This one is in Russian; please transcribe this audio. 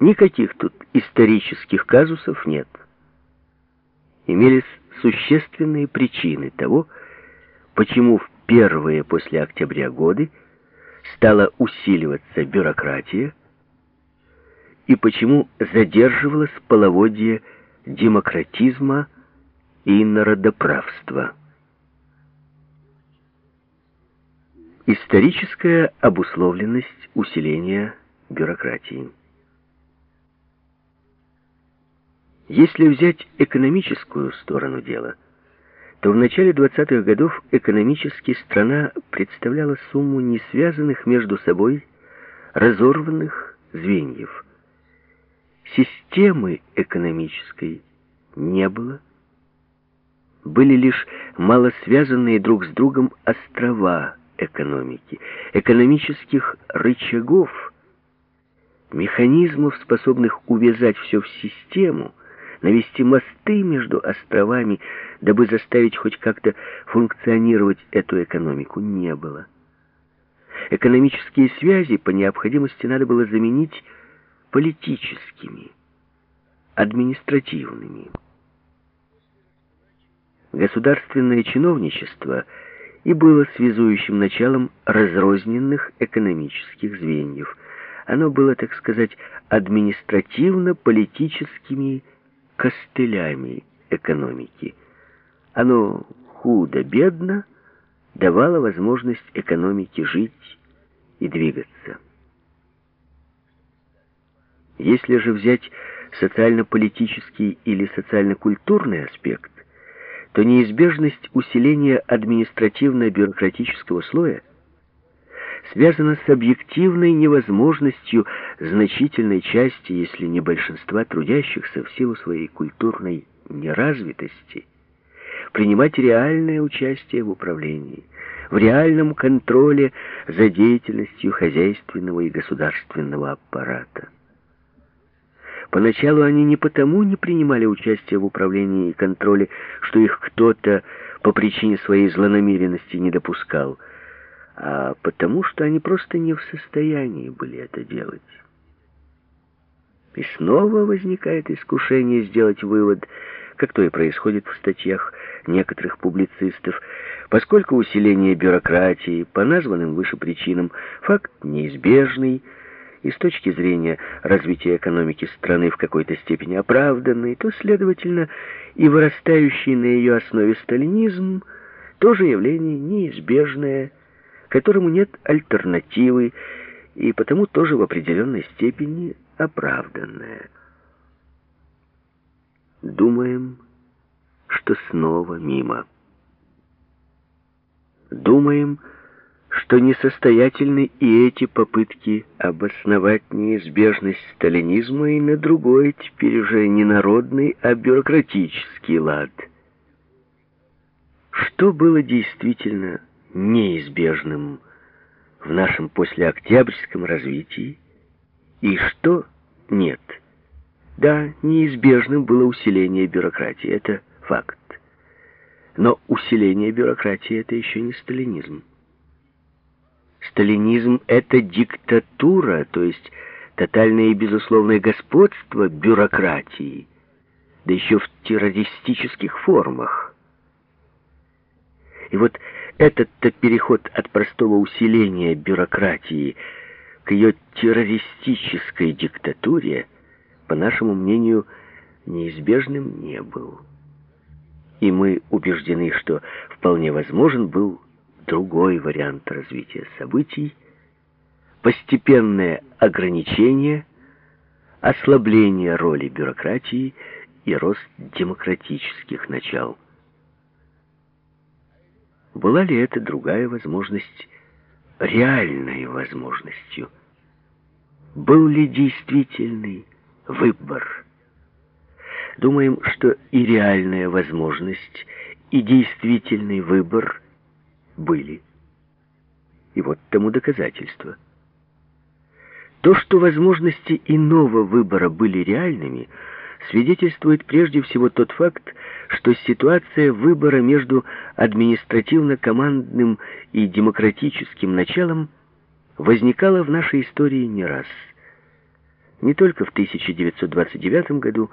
Никаких тут исторических казусов нет. Имелись существенные причины того, почему в первые после октября годы стала усиливаться бюрократия и почему задерживалось половодье демократизма и народоправства. Историческая обусловленность усиления бюрократии. Если взять экономическую сторону дела, то в начале 20-х годов экономически страна представляла сумму не связанных между собой разорванных звеньев. Системы экономической не было. Были лишь малосвязанные друг с другом острова экономики, экономических рычагов, механизмов, способных увязать все в систему – навести мосты между островами, дабы заставить хоть как-то функционировать эту экономику, не было. Экономические связи по необходимости надо было заменить политическими, административными. Государственное чиновничество и было связующим началом разрозненных экономических звеньев. Оно было, так сказать, административно-политическими костылями экономики. Оно худо-бедно давало возможность экономике жить и двигаться. Если же взять социально-политический или социально-культурный аспект, то неизбежность усиления административно-бюрократического слоя – связано с объективной невозможностью значительной части, если не большинства трудящихся в силу своей культурной неразвитости, принимать реальное участие в управлении, в реальном контроле за деятельностью хозяйственного и государственного аппарата. Поначалу они не потому не принимали участие в управлении и контроле, что их кто-то по причине своей злонамеренности не допускал – а потому что они просто не в состоянии были это делать. И снова возникает искушение сделать вывод, как то и происходит в статьях некоторых публицистов, поскольку усиление бюрократии по названным выше причинам факт неизбежный, и с точки зрения развития экономики страны в какой-то степени оправданный, то, следовательно, и вырастающий на ее основе сталинизм тоже явление неизбежное, которому нет альтернативы и потому тоже в определенной степени оправданное. Думаем, что снова мимо. Думаем, что несостоятельны и эти попытки обосновать неизбежность сталинизма и на другой, теперь уже не народный, а бюрократический лад. Что было действительно неизбежным в нашем послеоктябрьском развитии и что нет. Да, неизбежным было усиление бюрократии, это факт. Но усиление бюрократии — это еще не сталинизм. Сталинизм — это диктатура, то есть тотальное и безусловное господство бюрократии, да еще в террористических формах. И вот этот-то переход от простого усиления бюрократии к ее террористической диктатуре, по нашему мнению, неизбежным не был. И мы убеждены, что вполне возможен был другой вариант развития событий, постепенное ограничение, ослабление роли бюрократии и рост демократических начал. Была ли это другая возможность реальной возможностью? Был ли действительный выбор? Думаем, что и реальная возможность, и действительный выбор были. И вот тому доказательство. То, что возможности иного выбора были реальными – свидетельствует прежде всего тот факт, что ситуация выбора между административно-командным и демократическим началом возникала в нашей истории не раз. не только в 1929 году,